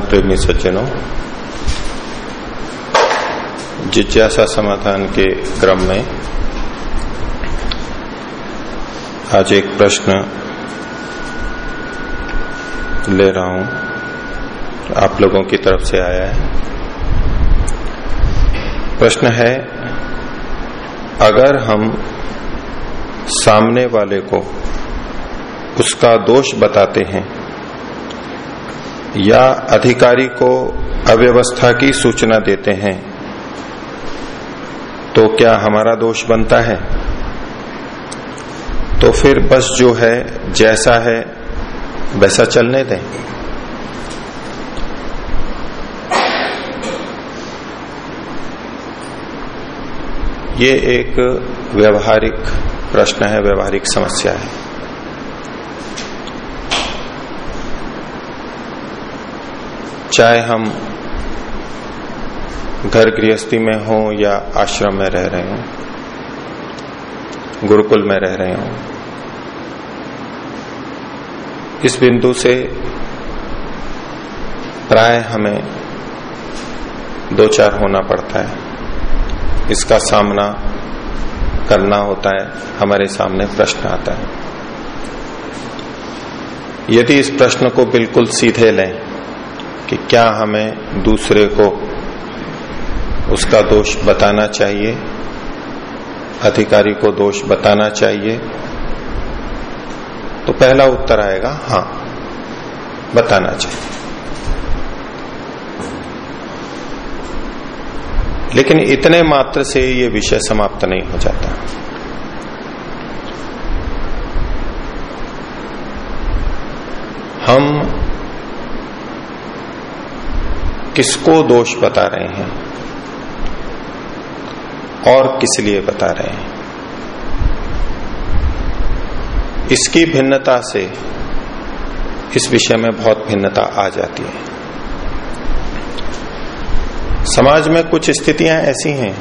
प्रेमी सज्जनों, जिज्ञासा समाधान के क्रम में आज एक प्रश्न ले रहा हूँ। आप लोगों की तरफ़ से आया है। प्रश्न है, अगर हम सामने वाले को उसका दोष बताते हैं या अधिकारी को अव्यवस्था की सूचना देते हैं तो क्या हमारा दोष बनता है? तो फिर बस जो है, जैसा है, वैसा चलने दें। ये एक व्यवहारिक प्रश्न है, व्यवहारिक समस्या है। चाहे हम घर गृहस्थी में हो या आश्रम में रह रहे हो, गुरुकुल में रह रहे हो, इस बिंदु से प्राय हमें दो चार होना पड़ता है। इसका सामना करना होता है, हमारे सामने प्रश्न आता है। यदि इस प्रश्न को बिल्कुल सीधे लें कि क्या हमें दूसरे को उसका दोष बताना चाहिए? अधिकारी को दोष बताना चाहिए? तो पहला उत्तर आएगा हाँ बताना चाहिए। लेकिन इतने मात्र से ये विषय समाप्त नहीं हो जाता। हम किसको दोष बता रहे हैं? और किस लिए बता रहे हैं? इसकी भिन्नता से इस विषय में बहुत भिन्नता आ जाती है। समाज में कुछ स्थितियाँ ऐसी हैं,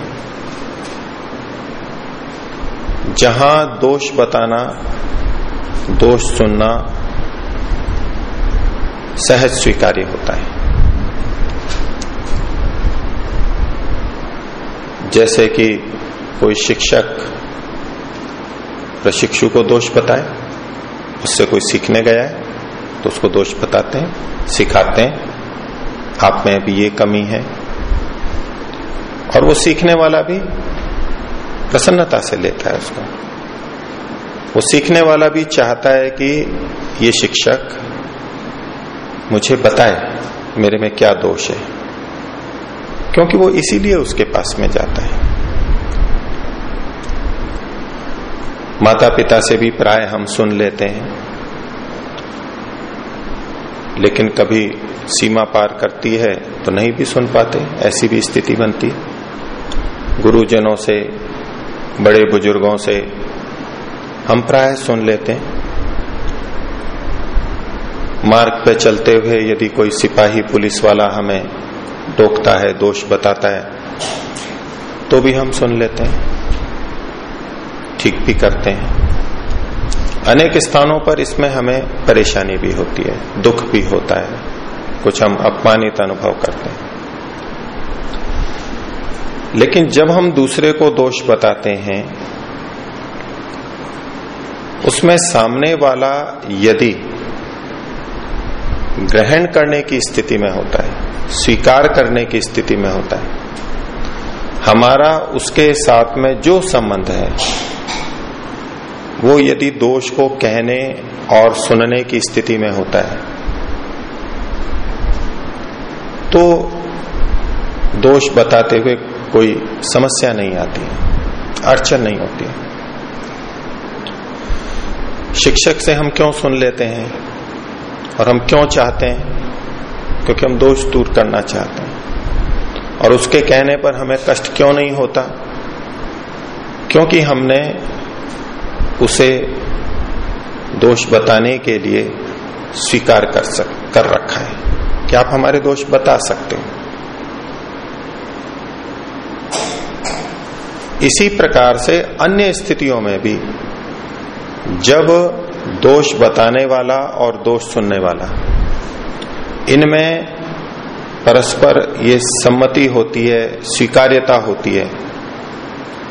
जहाँ दोष बताना, दोष सुनना सहज स्वीकार्य होता है। जैसे कि कोई शिक्षक प्रशिक्षु को दोष बताए, उससे कोई सीखने गया है तो उसको दोष बताते हैं, सिखाते हैं, आप में भी ये कमी है। और वो सीखने वाला भी प्रसन्नता से लेता है उसको। वो सीखने वाला भी चाहता है कि ये शिक्षक मुझे बताए, मेरे में क्या दोष है। क्योंकि वो इसीलिए उसके पास में जाता है। माता पिता से भी प्राय हम सुन लेते हैं, लेकिन कभी सीमा पार करती है तो नहीं भी सुन पाते, ऐसी भी स्थिति बनती गुरुजनों से, बड़े बुज़ुर्गों से हम प्राय सुन लेते हैं। मार्ग पे चलते हुए यदि कोई सिपाही पुलिस वाला हमें टोकता है, दोष बताता है तो भी हम सुन लेते हैं, ठीक भी करते हैं। अनेक स्थानों पर इसमें हमें परेशानी भी होती है, दुख भी होता है, कुछ हम अपमानित अनुभव करते हैं। लेकिन जब हम दूसरे को दोष बताते हैं, उसमें सामने वाला यदि ग्रहण करने की स्थिति में होता है स्वीकार करने की स्थिति में होता है। हमारा उसके साथ में जो संबंध है, वो यदि दोष को कहने और सुनने की स्थिति में होता है तो दोष बताते हुए कोई समस्या नहीं आती है, अड़चन नहीं होती है। शिक्षक से हम क्यों सुन लेते हैं और हम क्यों चाहते हैं? क्योंकि हम दोष दूर करना चाहते हैं। और उसके कहने पर हमें कष्ट क्यों नहीं होता? क्योंकि हमने उसे दोष बताने के लिए स्वीकार कर सक, कर रखा है। क्या आप हमारे दोष बता सकते हो? इसी प्रकार से अन्य स्थितियों में भी जब दोष बताने वाला और दोष सुनने वाला इनमें परस्पर ये सम्मति होती है, स्वीकार्यता होती है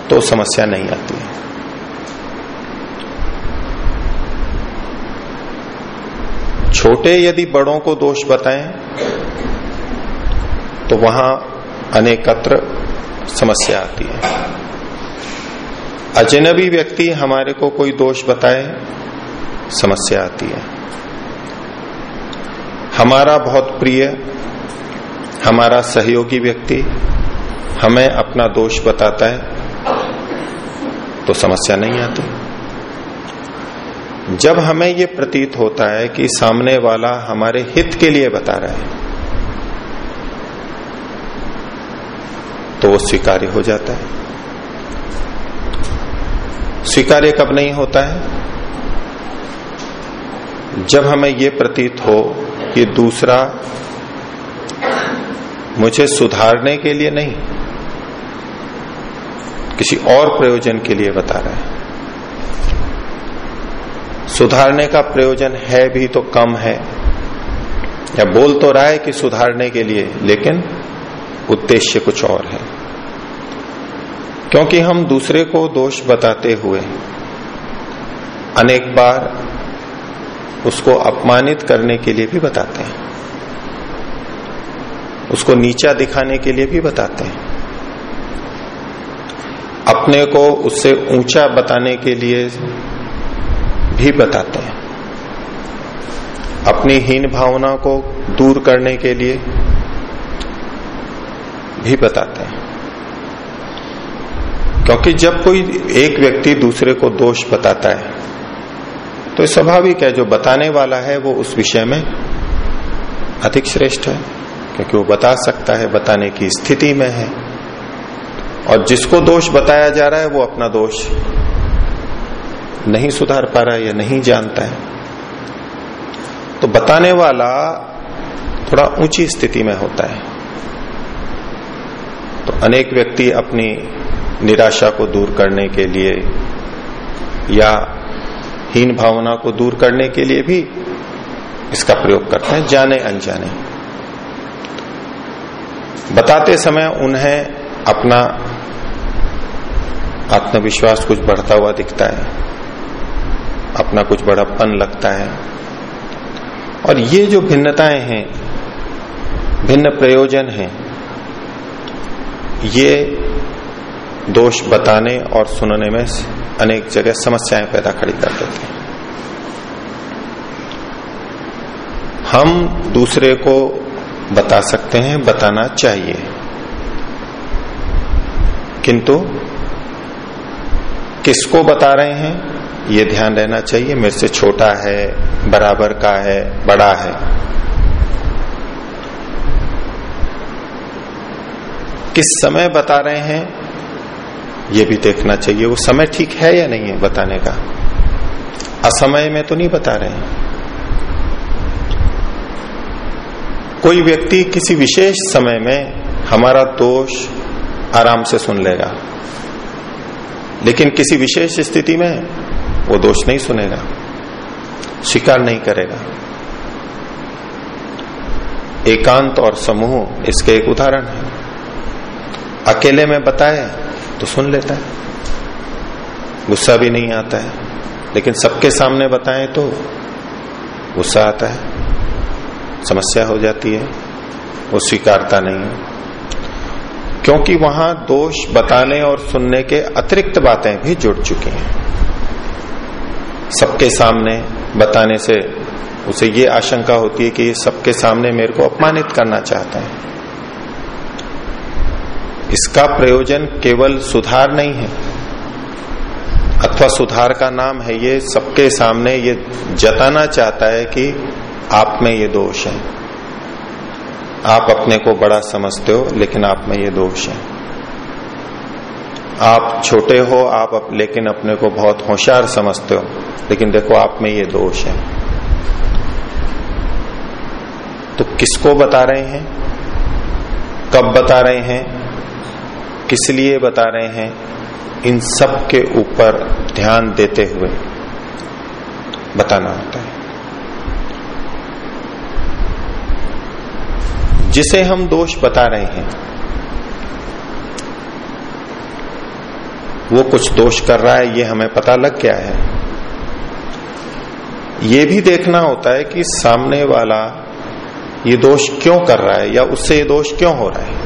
तो समस्या नहीं आती है। छोटे यदि बड़ों को दोष बताएँ तो वहाँ अनेकत्र समस्या आती है। अजनबी व्यक्ति हमारे को कोई दोष बताए, समस्या आती है। हमारा बहुत प्रिय, हमारा सहयोगी व्यक्ति हमें अपना दोष बताता है तो समस्या नहीं आती। जब हमें ये प्रतीत होता है कि सामने वाला हमारे हित के लिए बता रहा है तो वो स्वीकार्य हो जाता है। स्वीकार्य कब नहीं होता है? जब हमें ये प्रतीत हो कि दूसरा मुझे सुधारने के लिए नहीं, किसी और प्रयोजन के लिए बता रहा है। सुधारने का प्रयोजन है भी तो कम है। या बोल तो रहा है कि सुधारने के लिए, लेकिन उद्देश्य कुछ और है। क्योंकि हम दूसरे को दोष बताते हुए अनेक बार उसको अपमानित करने के लिए भी बताते हैं। उसको नीचा दिखाने के लिए भी बताते हैं। अपने को उससे ऊँचा बताने के लिए भी बताते हैं। अपनी हीन भावना को दूर करने के लिए भी बताते हैं। क्योंकि जब कोई एक व्यक्ति दूसरे को दोष बताता है तो स्वाभाविक है, जो बताने वाला है, वो उस विषय में अधिक श्रेष्ठ है, क्योंकि वो बता सकता है, बताने की स्थिति में है। और जिसको दोष बताया जा रहा है, वो अपना दोष नहीं सुधार पा रहा है या नहीं जानता है। तो बताने वाला थोड़ा ऊँची स्थिति में होता है। तो अनेक व्यक्ति अपनी निराशा को दूर करने के लिए या हीन भावना को दूर करने के लिए भी इसका प्रयोग करते हैं, जाने अनजाने। बताते समय उन्हें अपना आत्मविश्वास कुछ बढ़ता हुआ दिखता है, अपना कुछ बड़ापन लगता है। और ये जो भिन्नताएँ हैं, भिन्न प्रयोजन हैं, ये दोष बताने और सुनने में अनेक जगह समस्याएँ पैदा खड़ी कर देते हैं। हम दूसरे को बता सकते हैं, बताना चाहिए। किंतु किसको बता रहे हैं, ये ध्यान रहना चाहिए, मेरे से छोटा है, बराबर का है, बड़ा है। किस समय बता रहे हैं ये भी देखना चाहिए, वो समय ठीक है या नहीं है बताने का? असमय में तो नहीं बता रहे हैं। कोई व्यक्ति किसी विशेष समय में हमारा दोष आराम से सुन लेगा, लेकिन किसी विशेष स्थिति में वो दोष नहीं सुनेगा, स्वीकार नहीं करेगा। एकांत और समूह इसके एक उदाहरण है। अकेले में बताए तो सुन लेता है। गुस्सा भी नहीं आता है। लेकिन सबके सामने बताएँ तो गुस्सा आता है। समस्या हो जाती है। वो स्वीकारता नहीं है। क्योंकि वहाँ दोष बताने और सुनने के अतिरिक्त बातें भी जुड़ चुकी हैं। सबके सामने बताने से उसे ये आशंका होती है कि ये सबके सामने मेरे को अपमानित करना चाहते हैं। इसका प्रयोजन केवल सुधार नहीं है। अथवा सुधार का नाम है ये सबके सामने ये जताना चाहता है कि आप में ये दोष है। आप अपने को बड़ा समझते हो लेकिन आप में ये दोष है। आप छोटे हो आप अप, लेकिन अपने को बहुत होशियार समझते हो लेकिन देखो आप में ये दोष है। तो किसको बता रहे हैं? कब बता रहे हैं? किस लिए बता रहे हैं? इन सब के ऊपर ध्यान देते हुए बताना होता है। जिसे हम दोष बता रहे हैं, वो कुछ दोष कर रहा है, ये हमें पता लग गया है। ये भी देखना होता है कि सामने वाला ये दोष क्यों कर रहा है या उससे ये दोष क्यों हो रहा है?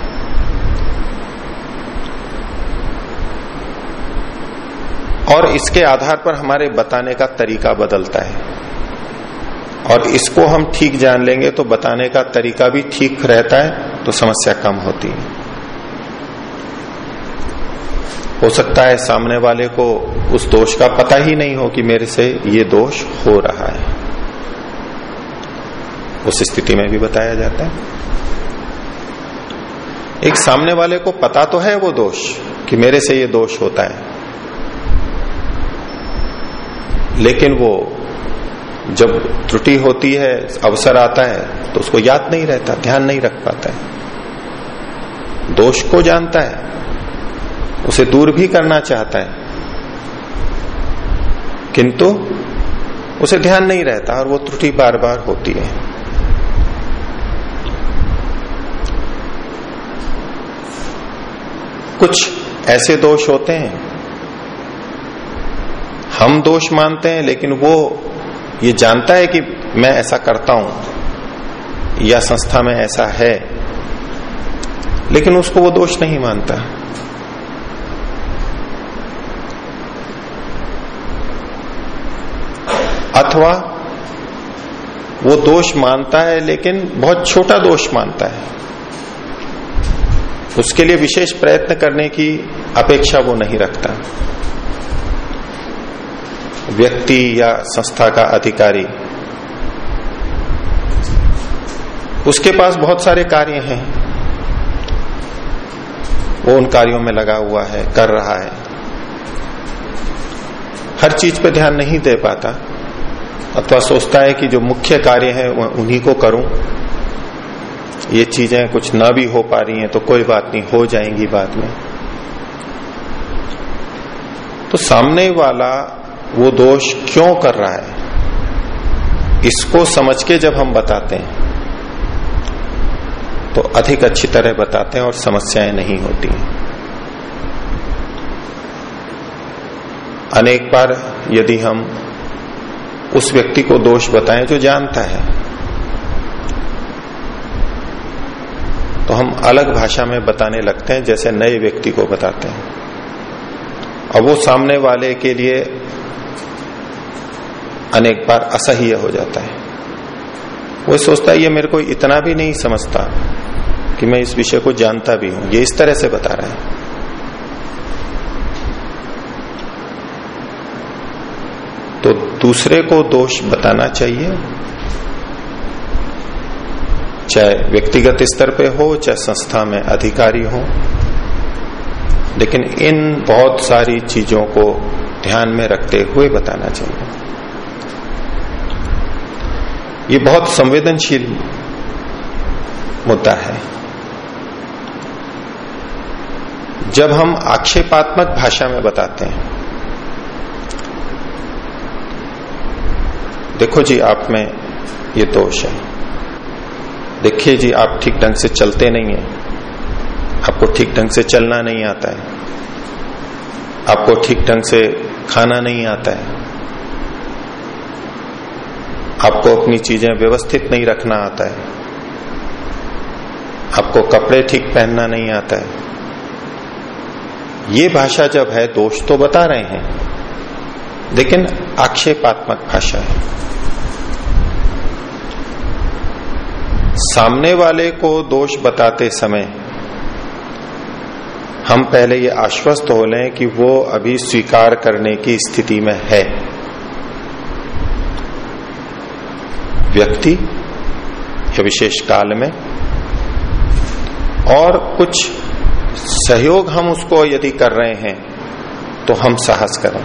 और इसके आधार पर हमारे बताने का तरीका बदलता है। और इसको हम ठीक जान लेंगे तो बताने का तरीका भी ठीक रहता है तो समस्या कम होती है। हो सकता है सामने वाले को उस दोष का पता ही नहीं हो कि मेरे से ये दोष हो रहा है। उस स्थिति में भी बताया जाता है। एक सामने वाले को पता तो है वो दोष कि मेरे से ये दोष होता है। लेकिन वो जब त्रुटि होती है, अवसर आता है तो उसको याद नहीं रहता, ध्यान नहीं रख पाता है। दोष को जानता है, उसे दूर भी करना चाहता है, किंतु उसे ध्यान नहीं रहता और वो त्रुटि बार बार होती है। कुछ ऐसे दोष होते हैं हम दोष मानते हैं, लेकिन वो ये जानता है कि मैं ऐसा करता हूँ, या संस्था में ऐसा है, लेकिन उसको वो दोष नहीं मानता। अथवा वो दोष मानता है, लेकिन बहुत छोटा दोष मानता है। उसके लिए विशेष प्रयत्न करने की अपेक्षा वो नहीं रखता। व्यक्ति या संस्था का अधिकारी। उसके पास बहुत सारे कार्य हैं। वो उन कार्यों में लगा हुआ है, कर रहा है। हर चीज़ पे ध्यान नहीं दे पाता। अथवा सोचता है कि जो मुख्य कार्य है उन्हीं को करूँ। ये चीज़ें कुछ ना भी हो पा रही हैं तो कोई बात नहीं, हो जाएँगी बाद में। तो सामने वाला वो दोष क्यों कर रहा है? इसको समझ के जब हम बताते हैं तो अधिक अच्छी तरह बताते हैं और समस्याएँ नहीं होती अनेक बार यदि हम उस व्यक्ति को दोष बताएँ जो जानता है तो हम अलग भाषा में बताने लगते हैं जैसे नए व्यक्ति को बताते हैं। और वो सामने वाले के लिए अनेक बार असह्य हो जाता है। वो सोचता है, ये मेरे को इतना भी नहीं समझता कि मैं इस विषय को जानता भी हूँ। ये इस तरह से बता रहा है। तो दूसरे को दोष बताना चाहिए। चाहे व्यक्तिगत स्तर पे हो, चाहे संस्था में अधिकारी हो। लेकिन इन बहुत सारी चीज़ों को ध्यान में रखते हुए बताना चाहिए। ये बहुत संवेदनशील मुद्दा है। जब हम आक्षेपात्मक भाषा में बताते हैं, देखो जी, आप में ये दोष है। देखिए जी, आप ठीक ढंग से चलते नहीं है। आपको ठीक ढंग से चलना नहीं आता है। आपको ठीक ढंग से खाना नहीं आता है। आपको अपनी चीज़ें व्यवस्थित नहीं रखना आता है। आपको कपड़े ठीक पहनना नहीं आता है। ये भाषा जब है, दोष तो बता रहे हैं, लेकिन आक्षेपात्मक भाषा है। सामने वाले को दोष बताते समय हम पहले ये आश्वस्त हो लें कि वो अभी स्वीकार करने की स्थिति में है। व्यक्ति या विशेष काल में, और कुछ सहयोग हम उसको यदि कर रहे हैं तो हम साहस करें।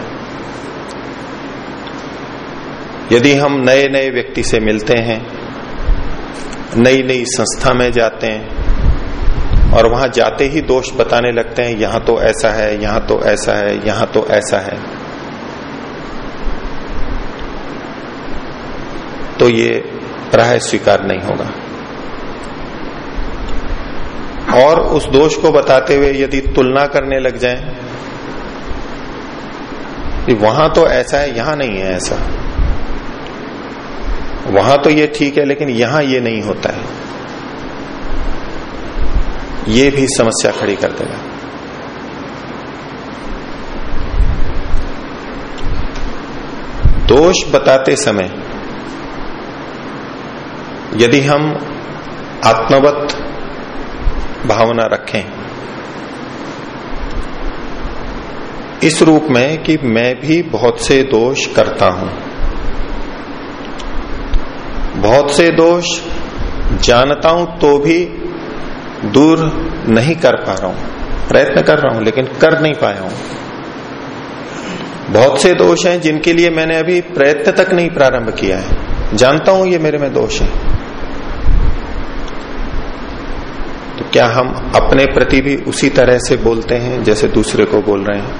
यदि हम नए नए व्यक्ति से मिलते हैं नई नई संस्था में जाते हैं, और वहाँ जाते ही दोष बताने लगते हैं, यहाँ तो ऐसा है, यहाँ तो ऐसा है, यहाँ तो ऐसा है तो ये प्राय स्वीकार नहीं होगा। और उस दोष को बताते हुए यदि तुलना करने लग जाए वहाँ तो ऐसा है, यहाँ नहीं है ऐसा। वहाँ तो ये ठीक है, लेकिन यहाँ ये नहीं होता है। ये भी समस्या खड़ी कर देगा। दोष बताते समय यदि हम आत्मवत भावना रखें, इस रूप में कि मैं भी बहुत से दोष करता हूँ। बहुत से दोष जानता हूँ तो भी दूर नहीं कर पा रहा हूँ। प्रयत्न कर रहा हूँ, लेकिन कर नहीं पाया हूँ। बहुत से दोष हैं जिनके लिए मैंने अभी प्रयत्न तक नहीं प्रारंभ किया है। जानता हूँ ये मेरे में दोष है तो क्या हम अपने प्रति भी उसी तरह से बोलते हैं जैसे दूसरे को बोल रहे हैं?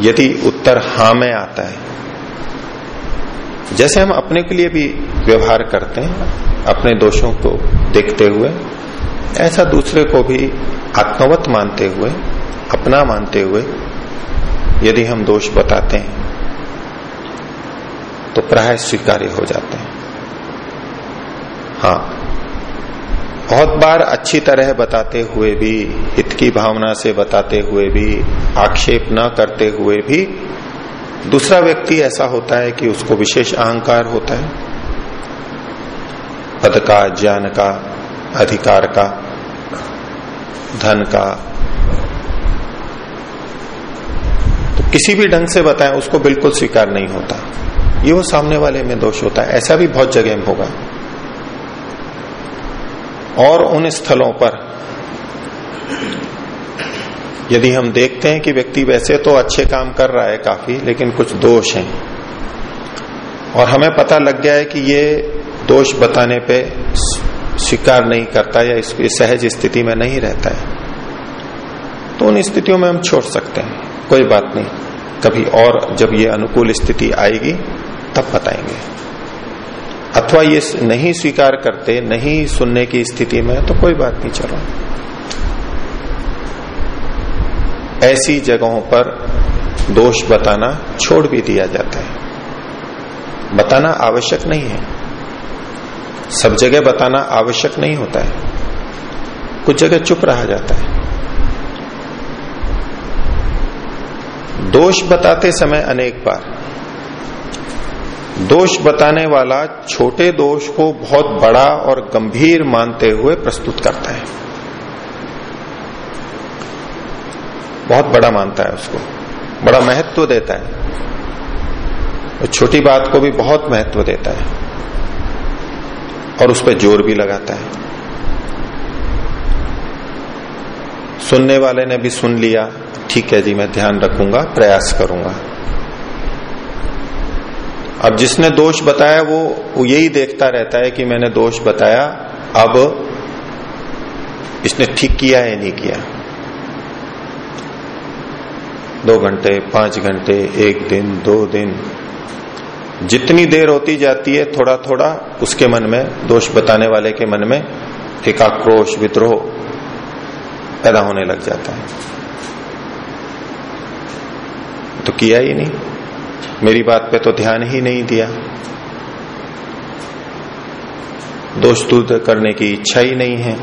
यदि उत्तर हाँ में आता है, जैसे हम अपने के लिए भी व्यवहार करते हैं, अपने दोषों को देखते हुए, ऐसा दूसरे को भी आत्मवत मानते हुए, अपना मानते हुए यदि हम दोष बताते हैं तो प्राय स्वीकार्य हो जाते हैं। हाँ बहुत बार अच्छी तरह बताते हुए भी हित की भावना से बताते हुए भी, आक्षेप न करते हुए भी, दूसरा व्यक्ति ऐसा होता है कि उसको विशेष अहंकार होता है। पद का, ज्ञान का, अधिकार का, धन का। तो किसी भी ढंग से बताएँ, उसको बिल्कुल स्वीकार नहीं होता। ये वो सामने वाले में दोष होता है। ऐसा भी बहुत जगह में होगा। और उन स्थलों पर। यदि हम देखते हैं कि व्यक्ति वैसे तो अच्छे काम कर रहा है काफ़ी, लेकिन कुछ दोष हैं। और हमें पता लग गया है कि ये दोष बताने पे स्वीकार नहीं करता या इसकी सहज स्थिति में नहीं रहता है। तो उन स्थितियों में हम छोड़ सकते हैं। कोई बात नहीं। कभी और जब ये अनुकूल स्थिति आएगी, तब बताएँगे। अथवा ये नहीं स्वीकार करते, नहीं सुनने की स्थिति में तो कोई बात नहीं, चलो। ऐसी जगहों पर दोष बताना छोड़ भी दिया जाता है। बताना आवश्यक नहीं है। सब जगह बताना आवश्यक नहीं होता है। कुछ जगह चुप रहा जाता है। दोष बताते समय अनेक बार दोष बताने वाला छोटे दोष को बहुत बड़ा और गंभीर मानते हुए प्रस्तुत करता है। बहुत बड़ा मानता है उसको। बड़ा महत्व देता है। और छोटी बात को भी बहुत महत्व देता है। और उस पर ज़ोर भी लगाता है। सुनने वाले ने भी सुन लिया। ठीक है जी, मैं ध्यान रखूँगा, प्रयास करूँगा। अब जिसने दोष बताया वो, वो यही देखता रहता है कि मैंने दोष बताया अब इसने ठीक किया है नहीं किया? दो घंटे पाँच घंटे एक दिन दो दिन। जितनी देर होती जाती है थोड़ा थोड़ा उसके मन में दोष बताने वाले के मन में एक आक्रोश विद्रोह पैदा होने लग जाता है। तो किया ही नहीं। मेरी बात पे तो ध्यान ही नहीं दिया। दोष दूर करने की इच्छा ही नहीं है।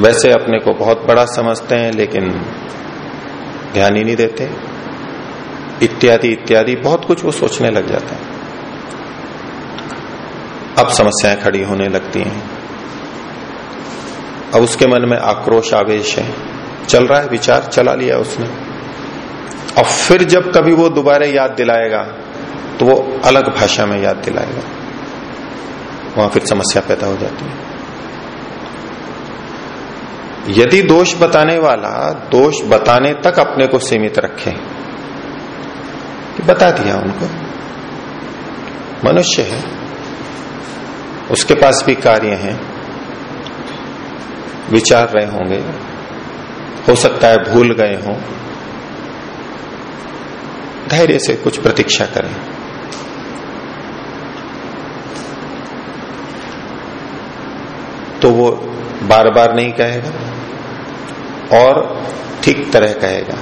वैसे अपने को बहुत बड़ा समझते हैं, लेकिन ध्यान ही नहीं देते। इत्यादि इत्यादि, बहुत कुछ वो सोचने लग जाते हैं। अब समस्याएँ खड़ी होने लगती हैं। अब उसके मन में आक्रोश, आवेश है। चल रहा है, विचार चला लिया उसने। और फिर जब कभी वो दोबारा याद दिलाएगा तो वो अलग भाषा में याद दिलाएगा। वहाँ फिर समस्या पैदा हो जाती है। यदि दोष बताने वाला दोष बताने तक अपने को सीमित रखे, कि बता दिया उनको, मनुष्य है, उसके पास भी कार्य हैं, विचार रहे होंगे, हो सकता है भूल गए हों धैर्य से कुछ प्रतीक्षा करें। तो वो बार बार नहीं कहेगा और ठीक तरह कहेगा।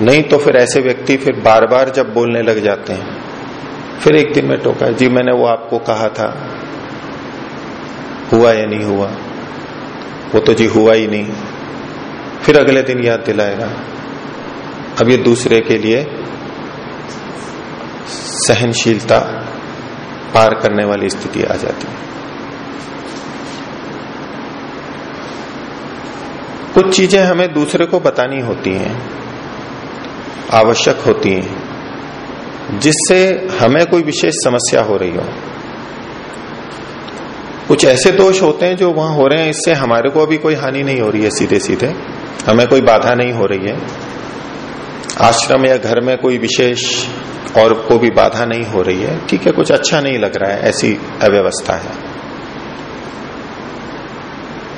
नहीं तो फिर ऐसे व्यक्ति फिर बार बार जब बोलने लग जाते हैं, फिर एक दिन में टोका, जी, मैंने वो आपको कहा था। हुआ या नहीं हुआ? वो तो जी हुआ ही नहीं। फिर अगले दिन याद दिलाएगा। अब ये दूसरे के लिए सहनशीलता पार करने वाली स्थिति आ जाती है। कुछ चीज़ें हमें दूसरे को बतानी होती हैं, आवश्यक होती हैं, जिससे हमें कोई विशेष समस्या हो रही हो। कुछ ऐसे दोष होते हैं जो वहाँ हो रहे हैं, इससे हमारे को अभी कोई हानि नहीं हो रही है सीधे सीधे हमें कोई बाधा नहीं हो रही है। आश्रम या घर में कोई विशेष और को भी बाधा नहीं हो रही है? ठीक है, कुछ अच्छा नहीं लग रहा है, ऐसी अव्यवस्था है।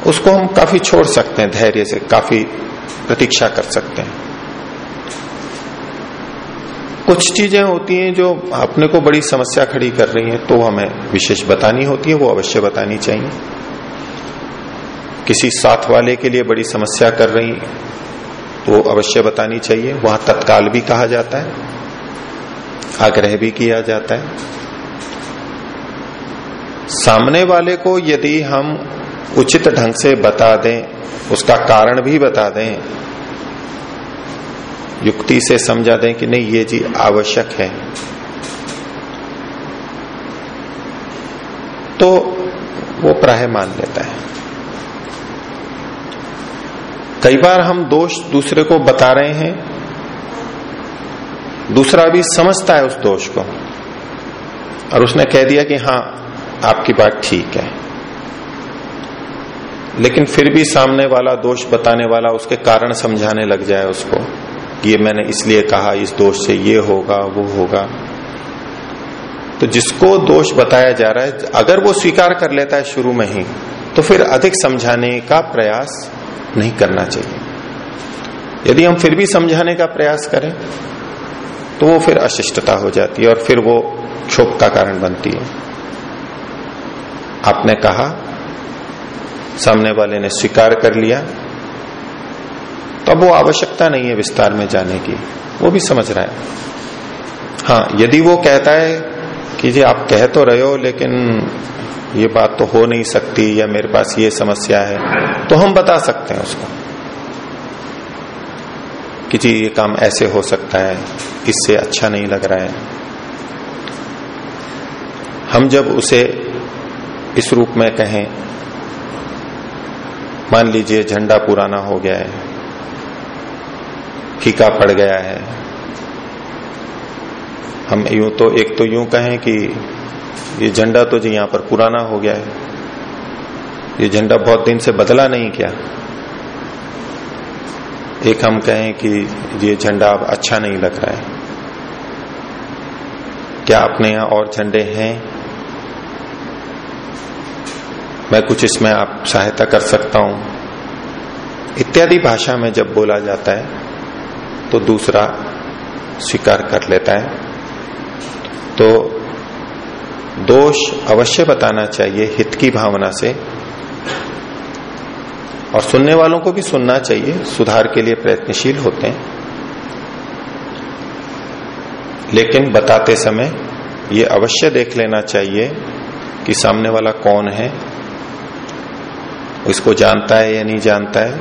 उसको हम काफ़ी छोड़ सकते हैं, धैर्य से काफ़ी प्रतीक्षा कर सकते हैं। कुछ चीज़ें होती हैं जो अपने को बड़ी समस्या खड़ी कर रही हैं तो हमें विशेष बतानी होती है, वो अवश्य बतानी चाहिए। किसी साथ वाले के लिए बड़ी समस्या कर रही तो अवश्य बतानी चाहिए। वहाँ तत्काल भी कहा जाता है। आग्रह भी किया जाता है। सामने वाले को यदि हम उचित ढंग से बता दें, उसका कारण भी बता दें, युक्ति से समझा दें कि नहीं, ये जी आवश्यक है। तो वो प्राय मान लेता है। कई बार हम दोष दूसरे को बता रहे हैं, दूसरा भी समझता है उस दोष को, और उसने कह दिया कि हाँ आपकी बात ठीक है। लेकिन फिर भी सामने वाला दोष बताने वाला उसके कारण समझाने लग जाए उसको ये मैंने इसलिए कहा, इस दोष से ये होगा, वो होगा। तो जिसको दोष बताया जा रहा है, अगर वो स्वीकार कर लेता है शुरू में ही तो फिर अधिक समझाने का प्रयास नहीं करना चाहिए। यदि हम फिर भी समझाने का प्रयास करें तो वो फिर अशिष्टता हो जाती है और फिर वो क्षोभ का कारण बनती है। आपने कहा, सामने वाले ने स्वीकार कर लिया तो अब वो आवश्यकता नहीं है विस्तार में जाने की। वो भी समझ रहा है। हाँ यदि वो कहता है कि जी आप कह तो रहे हो, लेकिन ये बात तो हो नहीं सकती या मेरे पास ये समस्या है तो हम बता सकते हैं उसको। कि जी ये काम ऐसे हो सकता है, इससे अच्छा नहीं लग रहा है। हम जब उसे इस रूप में कहें, मान लीजिए झंडा पुराना हो गया है, फीका पड़ गया है, हम यूँ तो एक तो यूँ कहें कि ये झंडा तो जी यहाँ पर पुराना हो गया है। ये झंडा बहुत दिन से बदला नहीं क्या एक हम कहें कि ये झंडा अब अच्छा नहीं लग रहा है। क्या अपने यहाँ और झंडे हैं? मैं कुछ इसमें आप सहायता कर सकता हूँ। इत्यादि भाषा में जब बोला जाता है तो दूसरा स्वीकार कर लेता है। तो दोष अवश्य बताना चाहिए हित की भावना से। और सुनने वालों को भी सुनना चाहिए, सुधार के लिए प्रयत्नशील होते हैं। लेकिन बताते समय ये अवश्य देख लेना चाहिए कि सामने वाला कौन है, इसको जानता है या नहीं जानता है,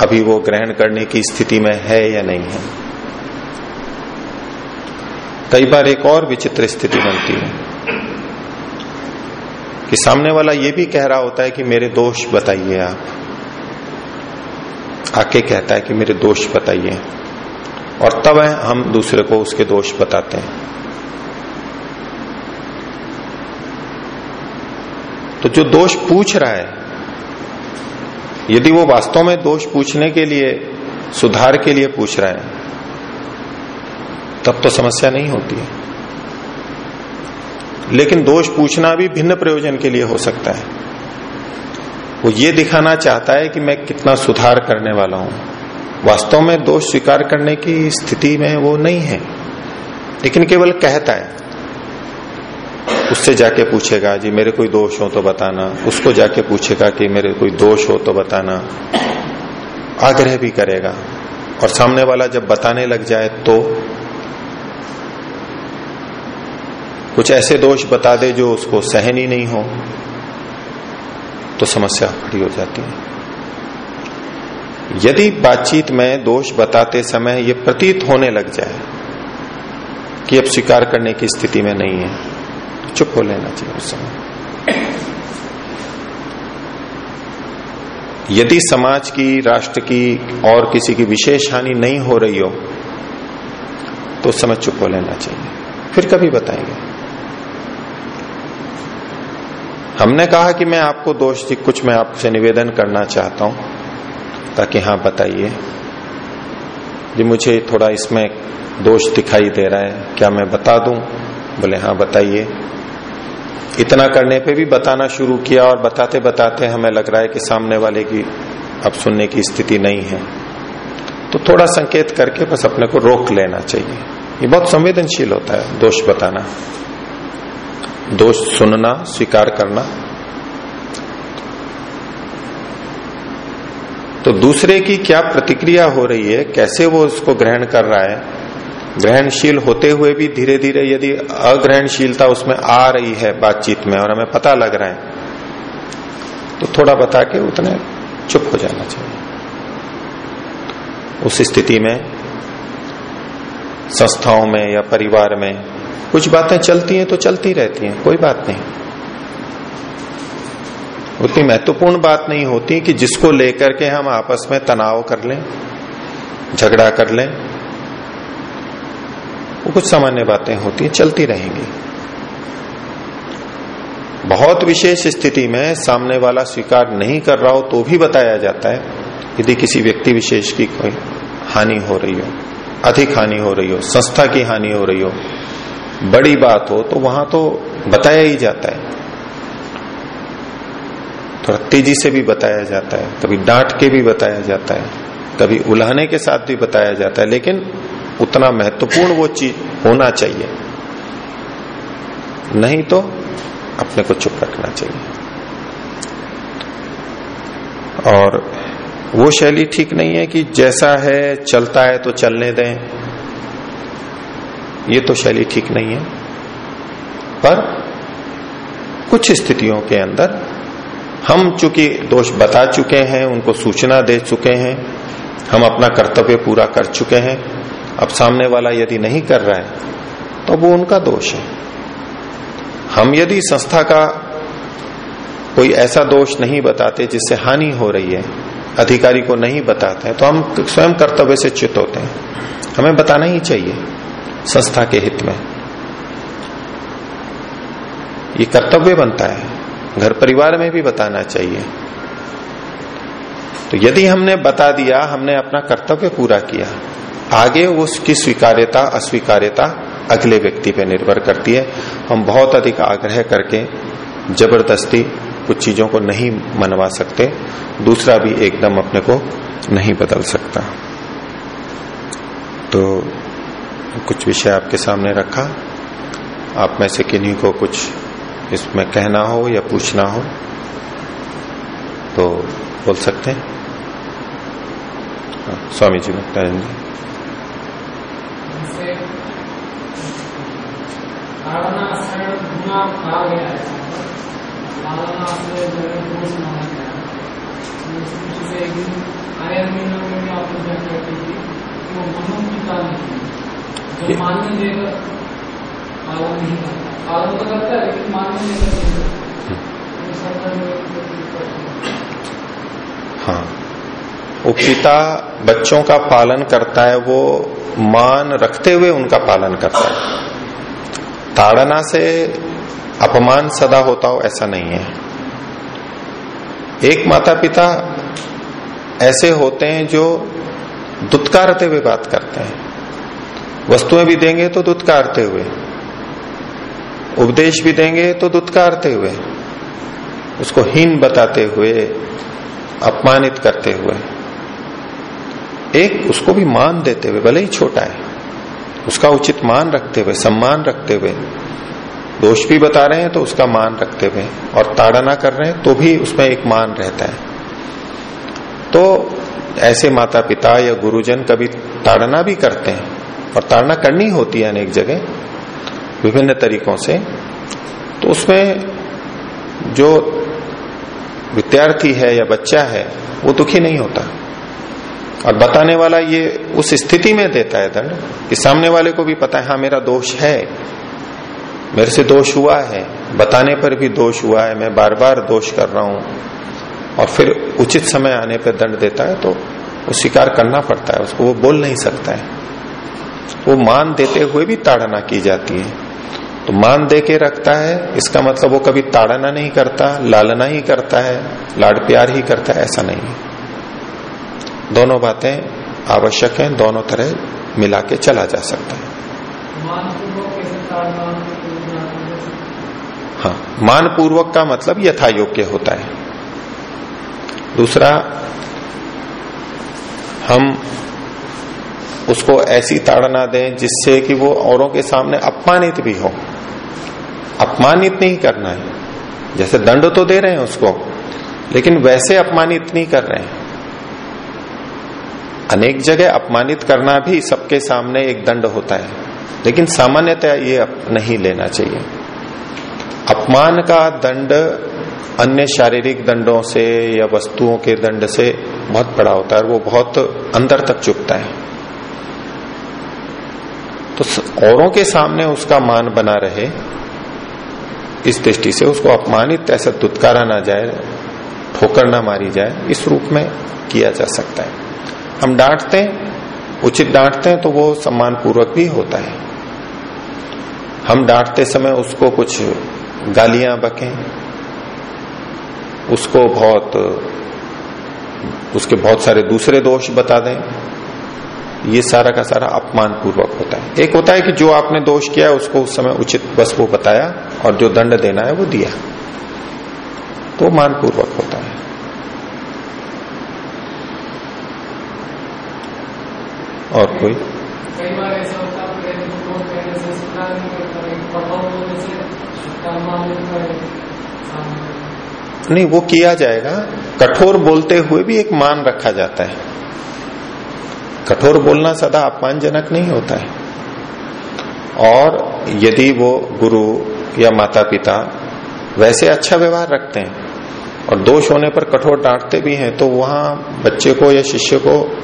अभी वो ग्रहण करने की स्थिति में है या नहीं है। कई बार एक और विचित्र स्थिति बनती है। कि सामने वाला ये भी कह रहा होता है कि मेरे दोष बताइए आप। आके कहता है कि मेरे दोष बताइए। और तब हम दूसरे को उसके दोष बताते हैं। तो जो दोष पूछ रहा है, यदि वो वास्तव में दोष पूछने के लिए, सुधार के लिए पूछ रहा है, तब तो समस्या नहीं होती है। लेकिन दोष पूछना भी भिन्न प्रयोजन के लिए हो सकता है। वो ये दिखाना चाहता है कि मैं कितना सुधार करने वाला हूँ। वास्तव में दोष स्वीकार करने की स्थिति में वो नहीं है। लेकिन केवल कहता है। उससे जाके पूछेगा, जी, मेरे कोई दोष हो तो बताना। उसको जाके पूछेगा कि, मेरे कोई दोष हो तो बताना। आग्रह भी करेगा। और सामने वाला जब बताने लग जाए तो कुछ ऐसे दोष बता दे जो उसको सहन ही नहीं हो तो समस्या खड़ी हो जाती है। यदि बातचीत में दोष बताते समय ये प्रतीत होने लग जाए कि अब स्वीकार करने की स्थिति में नहीं है तो चुप हो लेना चाहिए उस समय। यदि समाज की, राष्ट्र की और किसी की विशेष हानि नहीं हो रही हो तो उस समय चुप हो लेना चाहिए। फिर कभी बताएँगे। हमने कहा कि मैं आपको दोष कुछ मैं आपसे निवेदन करना चाहता हूँ, ताकि हाँ बताइए जी मुझे थोड़ा इसमें दोष दिखाई दे रहा है, क्या मैं बता दूँ? बोले हाँ बताइए। इतना करने पे भी बताना शुरू किया और बताते बताते हमें लग रहा है कि सामने वाले की अब सुनने की स्थिति नहीं है। तो थोड़ा संकेत करके बस अपने को रोक लेना चाहिए। ये बहुत संवेदनशील होता है, दोष बताना। दोष सुनना, स्वीकार करना। तो दूसरे की क्या प्रतिक्रिया हो रही है? कैसे वो उसको ग्रहण कर रहा है? ग्रहणशील होते हुए भी धीरे धीरे यदि अग्रहणशीलता उसमें आ रही है बातचीत में और हमें पता लग रहा है तो थोड़ा बता के उतने चुप हो जाना चाहिए। उस स्थिति में, संस्थाओं में या परिवार में कुछ बातें चलती हैं तो चलती रहती हैं, कोई बात नहीं। उतनी महत्वपूर्ण बात नहीं होती कि जिसको लेकर के हम आपस में तनाव कर लें, झगड़ा कर लें, वो कुछ सामान्य बातें होती हैं, चलती रहेंगी। बहुत विशेष स्थिति में सामने वाला स्वीकार नहीं कर रहा हो तो भी बताया जाता है, यदि किसी व्यक्ति विशेष की कोई हानि हो रही हो, अधिक हानि हो रही हो, संस्था की हानि हो रही हो बड़ी बात हो तो वहाँ तो बताया ही जाता है। थोड़ा तेज़ी से भी बताया जाता है, कभी डांट के भी बताया जाता है, कभी उल्हाने के साथ भी बताया जाता है, लेकिन उतना महत्वपूर्ण वो चीज़ होना चाहिए। नहीं तो अपने को चुप रखना चाहिए। और वो शैली ठीक नहीं है कि जैसा है, चलता है तो चलने दें। ये तो शैली ठीक नहीं है। पर कुछ स्थितियों के अंदर हम चूँकि दोष बता चुके हैं, उनको सूचना दे चुके हैं, हम अपना कर्तव्य पूरा कर चुके हैं, अब सामने वाला यदि नहीं कर रहा है तो वो उनका दोष है। हम यदि संस्था का कोई ऐसा दोष नहीं बताते जिससे हानि हो रही है, अधिकारी को नहीं बताते हैं तो हम स्वयं कर्तव्य से चित होते हैं। हमें बताना ही चाहिए। संस्था के हित में। ये कर्तव्य बनता है। घर परिवार में भी बताना चाहिए। तो यदि हमने बता दिया, हमने अपना कर्तव्य पूरा किया, आगे उसकी स्वीकार्यता, अस्वीकार्यता अगले व्यक्ति पे निर्भर करती है। हम बहुत अधिक आग्रह करके ज़बरदस्ती कुछ चीज़ों को नहीं मनवा सकते। दूसरा भी एकदम अपने को नहीं बदल सकता। तो कुछ विषय आपके सामने रखा आप में से किन्हीं को कुछ इसमें कहना हो या पूछना हो तो बोल सकते हैं। हाँ, स्वामी जी मुक्तानंद जी। तो है देकर हाँ। वो पिता बच्चों का पालन करता है, वो मान रखते हुए उनका पालन करता है। ताड़ना से अपमान सदा होता हो, ऐसा नहीं है। एक माता पिता ऐसे होते हैं जो दुत्कारते हुए बात करते हैं। वस्तुएँ भी देंगे तो दुत्कारते हुए। उपदेश भी देंगे तो दुत्कारते हुए। उसको हीन बताते हुए, अपमानित करते हुए। एक उसको भी मान देते हुए, भले ही छोटा है, उसका उचित मान रखते हुए, सम्मान रखते हुए। दोष भी बता रहे हैं तो उसका मान रखते हुए, और ताड़ना कर रहे हैं तो भी उसमें एक मान रहता है। तो ऐसे माता पिता या गुरुजन कभी ताड़ना भी करते हैं। और ताड़ना करनी होती है अनेक जगह, विभिन्न तरीकों से। तो उसमें जो विद्यार्थी है या बच्चा है, वो दुखी नहीं होता। और बताने वाला ये उस स्थिति में देता है दंड, कि सामने वाले को भी पता है हाँ मेरा दोष है, मेरे से दोष हुआ है, बताने पर भी दोष हुआ है, मैं बार बार दोष कर रहा हूँ। और फिर उचित समय आने पर दंड देता है तो वो स्वीकार करना पड़ता है, उसको वो बोल नहीं सकता है। वो मान देते हुए भी ताड़ना की जाती है। तो मान दे के रखता है इसका मतलब वो कभी ताड़ना नहीं करता लालना ही करता है लाड प्यार ही करता है ऐसा नहीं है। दोनों बातें आवश्यक हैं दोनों तरह मिला के चला जा सकता है। हाँ मान पूर्वक का मतलब यथा योग्य होता है। दूसरा हम उसको ऐसी ताड़ना दें जिससे कि वो औरों के सामने अपमानित भी हो। अपमानित नहीं करना है। जैसे दंड तो दे रहे हैं उसको, लेकिन वैसे अपमानित नहीं कर रहे हैं। अनेक जगह अपमानित करना भी सबके सामने एक दंड होता है, लेकिन सामान्यतः ये नहीं लेना चाहिए। अपमान का दंड अन्य शारीरिक दंडों से या वस्तुओं के दंड से बहुत बड़ा होता है और वो बहुत अंदर तक चुपता है। तो औरों के सामने उसका मान बना रहे, इस दृष्टि से उसको अपमानित ऐसा दुत्कारा ना जाए, ठोकर ना मारी जाए, इस रूप में किया जा सकता है। हम डांटते हैं, उचित डांटते हैं तो वो सम्मान पूर्वक भी होता है। हम डांटते समय उसको कुछ गालियाँ बकें, उसको बहुत, उसके बहुत सारे दूसरे दोष बता दें ये सारा का सारा अपमान पूर्वक होता है। एक होता है कि जो आपने दोष किया है उसको उस समय उचित बस वो बताया और जो दंड देना है वो दिया। तो मान पूर्वक होता है। और कोई? नहीं वो किया जाएगा। कठोर बोलते हुए भी एक मान रखा जाता है। कठोर बोलना सदा अपमानजनक नहीं होता है। और यदि वो गुरु या माता पिता वैसे अच्छा व्यवहार रखते हैं और दोष होने पर कठोर डांटते भी हैं तो वहाँ बच्चे को या शिष्य को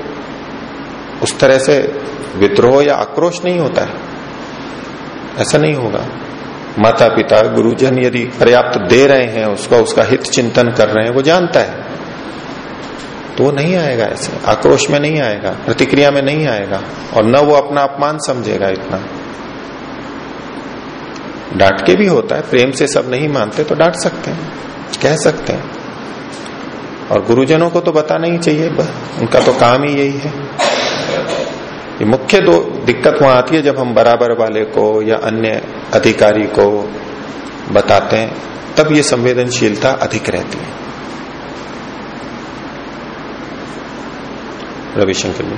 उस तरह से विद्रोह या आक्रोश नहीं होता है। ऐसा नहीं होगा। माता पिता गुरुजन यदि पर्याप्त दे रहे हैं, उसका उसका हित चिंतन कर रहे हैं, वो जानता है। तो वो नहीं आएगा ऐसे। आक्रोश में नहीं आएगा, प्रतिक्रिया में नहीं आएगा, और न वो अपना अपमान समझेगा इतना। डांट के भी होता है, प्रेम से सब नहीं मानते तो डांट सकते हैं, कह सकते हैं। और गुरुजनों को तो बताना ही चाहिए उनका तो काम ही यही है। ये मुख्य दो दिक्कत वहाँ आती है जब हम बराबर वाले को या अन्य अधिकारी को बताते हैं, तब ये संवेदनशीलता अधिक रहती है। रविशंकर जी।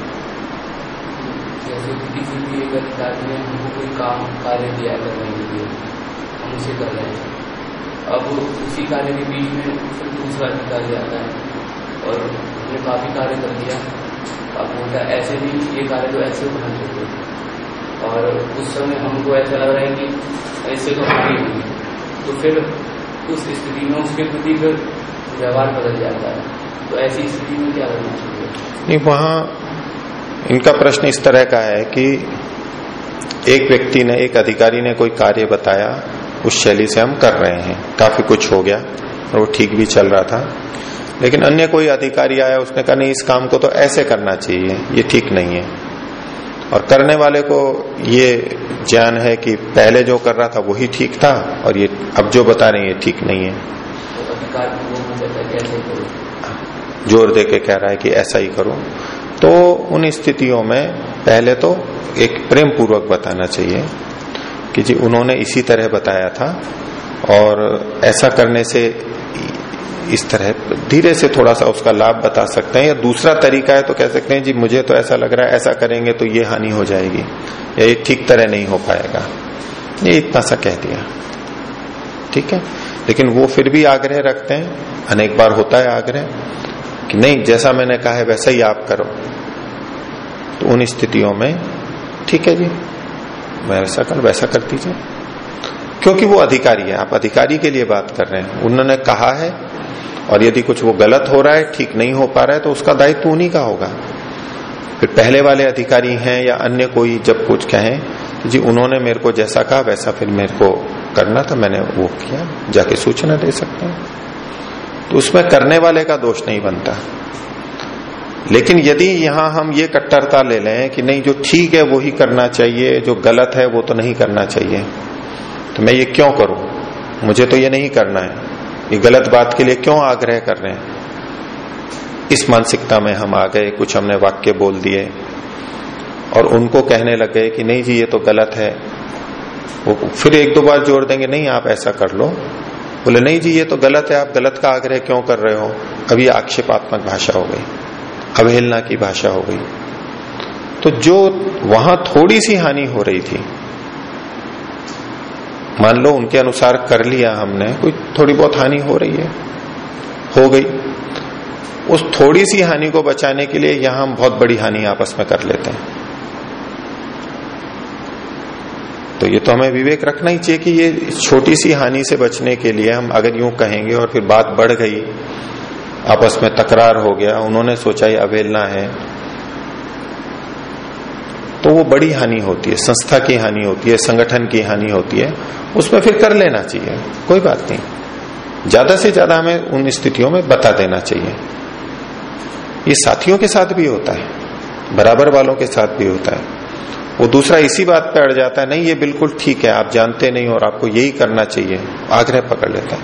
जैसे किसी भी एक हमको कोई काम, कार्य दिया के हम उसे कर रहे हैं। अब उसी कार्य के बीच में फिर दूसरा अधिकारी आता है और हमने काफ़ी कार्य कर दिया। अब बोलता है, ऐसे भी ये कार्य तो ऐसे होना चाहिए। और उस समय हमको ऐसा लग रहा है कि ऐसे तो हानि हुई तो फिर उस स्थिति में उसके प्रति फिर व्यवहार बदल जाता है। तो ऐसी स्थिति में क्या करना चाहिए? नहीं वहाँ इनका प्रश्न इस तरह का है कि एक व्यक्ति ने एक अधिकारी ने कोई कार्य बताया उस शैली से हम कर रहे हैं। काफ़ी कुछ हो गया और वो ठीक भी चल रहा था। लेकिन अन्य कोई अधिकारी आया उसने कहा नहीं इस काम को तो ऐसे करना चाहिए ये ठीक नहीं है। और करने वाले को ये ज्ञान है कि पहले जो कर रहा था वही ठीक था और ये अब जो बता रहे हैं ये ठीक नहीं है। तो ज़ोर दे के कह रहा है कि ऐसा ही करो। तो उन स्थितियों में पहले तो एक प्रेम पूर्वक बताना चाहिए कि जी उन्होंने इसी तरह बताया था और ऐसा करने से इस तरह धीरे से थोड़ा सा उसका लाभ बता सकते हैं या दूसरा तरीका है तो कह सकते हैं, जी मुझे तो ऐसा लग रहा है, ऐसा करेंगे तो ये हानि हो जाएगी या ये ठीक तरह नहीं हो पाएगा। ये इतना सा कह दिया। ठीक है? लेकिन वो फिर भी आग्रह रखते हैं, अनेक बार होता है आग्रह। कि नहीं, जैसा मैंने कहा है वैसा ही आप करो। तो उन स्थितियों में, ठीक है जी वैसा कर वैसा कर दीजिए। क्योंकि वो अधिकारी है, आप अधिकारी के लिए बात कर रहे हैं। उन्होंने कहा है, और यदि कुछ वो गलत हो रहा है, ठीक नहीं हो पा रहा है तो उसका दायित्व उन्हीं का होगा। फिर पहले वाले अधिकारी हैं या अन्य कोई जब कुछ कहें तो जी, उन्होंने मेरे को जैसा कहा, वैसा फिर मेरे को करना था, मैंने वो किया, जाके सूचना दे सकते हैं। तो उसमें करने वाले का दोष नहीं बनता। लेकिन यदि यहाँ हम ये कट्टरता ले लें कि नहीं, जो ठीक है वो ही करना चाहिए, जो गलत है वो तो नहीं करना चाहिए तो मैं ये क्यों करूँ? मुझे तो ये नहीं करना है। ये गलत बात के लिए क्यों आग्रह कर रहे हैं? इस मानसिकता में हम आ गए, कुछ हमने वाक्य बोल दिए, और उनको कहने लग कि नहीं जी, ये तो गलत है। वो फिर एक दो बार जोड़ देंगे, नहीं, आप ऐसा कर लो। बोले, नहीं जी, ये तो गलत है, आप गलत का आग्रह क्यों कर रहे हो? अभी आक्षेपात्मक भाषा हो गई, अवहेलना की भाषा हो गई। तो जो वहाँ थोड़ी सी हानि हो रही थी, मान लो उनके अनुसार कर लिया हमने, कोई थोड़ी बहुत हानि हो रही है, हो गई। उस थोड़ी सी हानि को बचाने के लिए यहाँ हम बहुत बड़ी हानि आपस में कर लेते हैं। तो ये तो हमें विवेक रखना ही चाहिए कि ये छोटी सी हानि से बचने के लिए हम अगर यूँ कहेंगे और फिर बात बढ़ गई, आपस में तकरार हो गया, उन्होंने सोचा ये अवेलना है तो वो बड़ी हानि होती है, संस्था की हानि होती है, संगठन की हानि होती है, उसमें फिर कर लेना चाहिए, कोई बात नहीं। ज़्यादा से ज़्यादा हमें उन स्थितियों में बता देना चाहिए। ये साथियों के साथ भी होता है, बराबर वालों के साथ भी होता है। वो दूसरा इसी बात पे अड़ जाता है, नहीं, ये बिल्कुल ठीक है, आप जानते नहीं और आपको यही करना चाहिए। आग्रह पकड़ लेता है।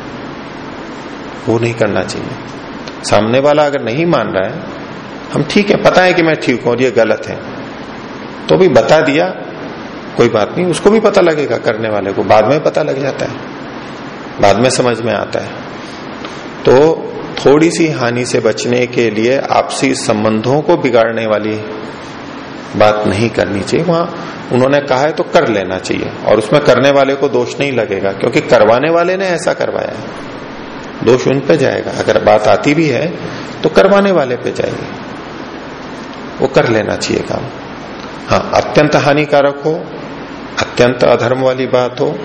वो नहीं करना चाहिए। सामने वाला अगर नहीं मान रहा है, हम ठीक है, पता है कि मैं ठीक हूँ और ये गलत है। तो भी बता दिया, कोई बात नहीं, उसको भी पता लगेगा, करने वाले को। बाद में पता लग जाता है। बाद में समझ में आता है। तो थोड़ी सी हानि से बचने के लिए आपसी संबंधों को बिगाड़ने वाली बात नहीं करनी चाहिए। वहाँ उन्होंने कहा है तो कर लेना चाहिए। और उसमें करने वाले को दोष नहीं लगेगा, क्योंकि करवाने वाले ने ऐसा करवाया है। दोष उन पे जाएगा। अगर बात आती भी है तो करवाने वाले पे जाएगी। वो कर लेना चाहिए काम। हाँ अत्यंत हानिकारक हो, अत्यंत अधर्म वाली बात हो,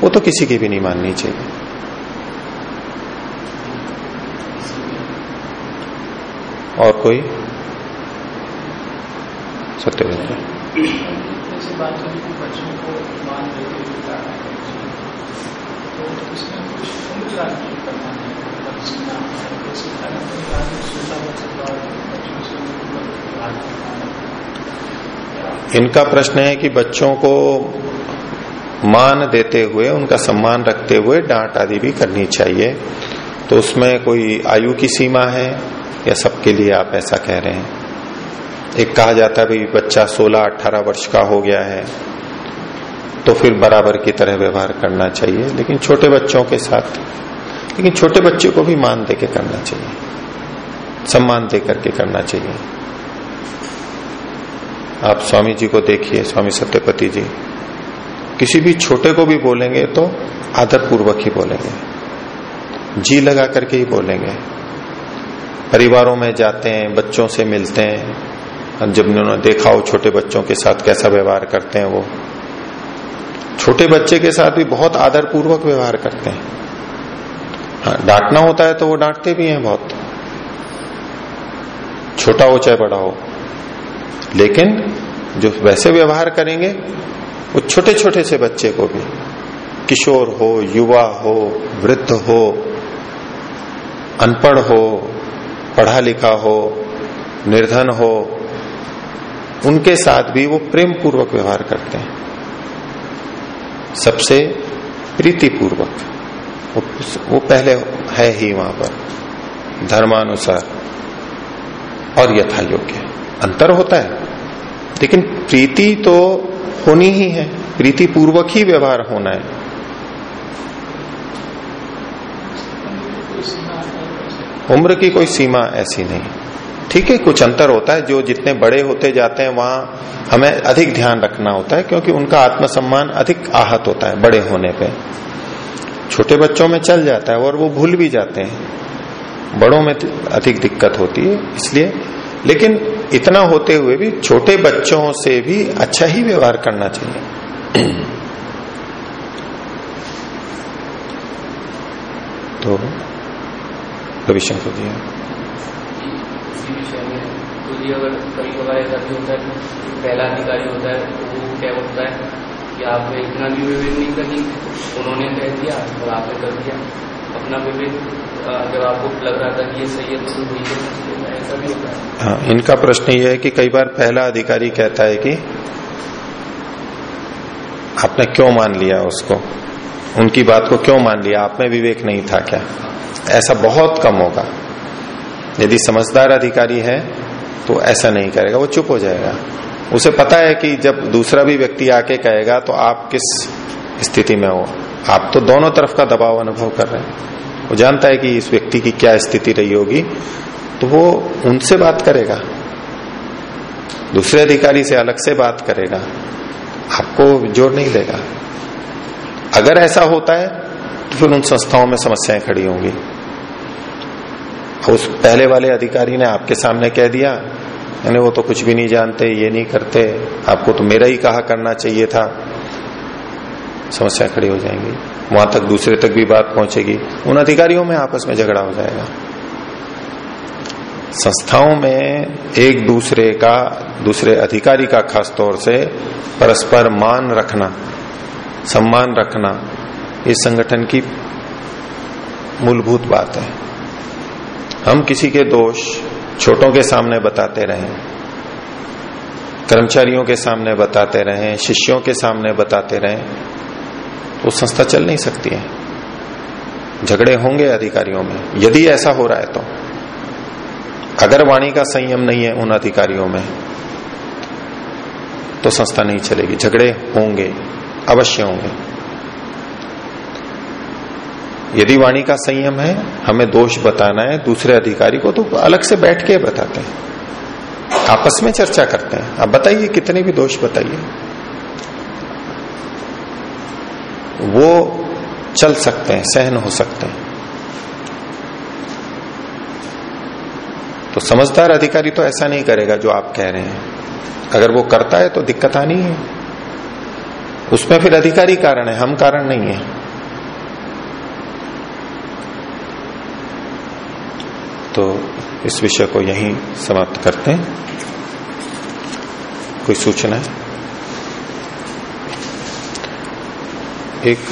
वो तो किसी की भी नहीं माननी चाहिए। और कोई सत्य जैसे बात करें कि बच्चों को मान देते हुए प्रार्थना करनी चाहिए तो इसमें कुछ उम्र राखी करना है। इनका प्रश्न है कि बच्चों को मान देते हुए, उनका सम्मान रखते हुए डांट आदि भी करनी चाहिए। तो उसमें कोई आयु की सीमा है या सबके लिए आप ऐसा कह रहे हैं? एक कहा जाता है बच्चा 16-18 वर्ष का हो गया है तो फिर बराबर की तरह व्यवहार करना चाहिए। लेकिन छोटे बच्चों के साथ, लेकिन छोटे बच्चे को भी मान दे के करना चाहिए, सम्मान दे करके करना चाहिए। आप स्वामी जी को देखिए, स्वामी सत्यपति जी। किसी भी छोटे को भी बोलेंगे तो आदर पूर्वक ही बोलेंगे। जी लगा करके ही बोलेंगे। परिवारों में जाते हैं, बच्चों से मिलते हैं जब उन्होंने देखा हो छोटे बच्चों के साथ कैसा व्यवहार करते हैं वो। छोटे बच्चे के साथ भी बहुत आदर पूर्वक व्यवहार करते हैं। हाँ डांटना होता है तो वो डांटते भी हैं बहुत। छोटा हो चाहे बड़ा हो। लेकिन जो वैसे व्यवहार करेंगे, वो छोटे छोटे से बच्चे को भी। किशोर हो, युवा हो, वृद्ध हो, अनपढ़ हो पढ़ा लिखा हो, निर्धन हो उनके साथ भी वो प्रेम पूर्वक व्यवहार करते हैं। सबसे प्रीति पूर्वक वो, वो पहले है ही वहाँ पर। धर्मानुसार। और यथा योग्य अंतर होता है। लेकिन प्रीति तो होनी ही है। प्रीति पूर्वक ही व्यवहार होना है। उम्र की कोई सीमा ऐसी नहीं। ठीक है, कुछ अंतर होता है, जो जितने बड़े होते जाते हैं, वहाँ हमें अधिक ध्यान रखना होता है, क्योंकि उनका आत्मसम्मान अधिक आहत होता है, बड़े होने पे। छोटे बच्चों में चल जाता है, और वो भूल भी जाते हैं। बड़ों में अधिक दिक्कत होती है, इसलिए। लेकिन इतना होते हुए भी छोटे बच्चों से भी अच्छा ही व्यवहार करना चाहिए। तो रविशंकर जी इसी विषय में तो जी अगर कभी कभार ऐसा भी होता है कि पहला अधिकारी होता है तो वो क्या बोलता है कि आप इतना भी विवेक नहीं करनी उन्होंने कह दिया और आपने कर दिया। अपना विवेक जब आपको लग रहा था कि ये सही है तो वही करना ऐसा भी होता है। हाँ इनका प्रश्न ये है कि कई बार पहला अधिकारी कहता है कि आपने क्यों मान लिया उसको? उनकी बात को क्यों मान लिया? आप में विवेक नहीं था क्या? ऐसा बहुत कम होगा। यदि समझदार अधिकारी है तो ऐसा नहीं करेगा, वो चुप हो जाएगा। उसे पता है कि जब दूसरा भी व्यक्ति आके कहेगा तो आप किस स्थिति में हो? आप तो दोनों तरफ़ का दबाव अनुभव कर रहे हैं। वो जानता है कि इस व्यक्ति की क्या स्थिति रही होगी तो वो उनसे बात करेगा। दूसरे अधिकारी से अलग से बात करेगा। आपको ज़ोर नहीं देगा। अगर ऐसा होता है तो फिर उन संस्थाओं में समस्याएँ खड़ी होंगी। उस पहले वाले अधिकारी ने आपके सामने कह दिया, यानी वो तो कुछ भी नहीं जानते, ये नहीं करते, आपको तो मेरा ही कहा करना चाहिए था। समस्या खड़ी हो जाएँगी। वहाँ तक दूसरे तक भी बात पहुंचेगी। उन अधिकारियों में आपस में झगड़ा हो जाएगा। संस्थाओं में एक दूसरे का, दूसरे अधिकारी का खास तौर से परस्पर मान रखना, सम्मान रखना, इस संगठन की मूलभूत बात है। हम किसी के दोष छोटों के सामने बताते रहें, कर्मचारियों के सामने बताते रहें, शिष्यों के सामने बताते रहें तो संस्था चल नहीं सकती है। झगड़े होंगे अधिकारियों में। यदि ऐसा हो रहा है तो। अगर वाणी का संयम नहीं है उन अधिकारियों में तो संस्था नहीं चलेगी। झगड़े होंगे, अवश्य होंगे। यदि वाणी का संयम है, हमें दोष बताना है, दूसरे अधिकारी को तो अलग से बैठ के बताते हैं। आपस में चर्चा करते हैं। आप बताइए, कितने भी दोष बताइए। वो चल सकते हैं, सहन हो सकते हैं। तो समझदार अधिकारी तो ऐसा नहीं करेगा जो आप कह रहे हैं। अगर वो करता है तो दिक्कत आनी है उसमें फिर अधिकारी कारण है, हम कारण नहीं है। तो इस विषय को यहीं समाप्त करते हैं। कोई सूचना है? एक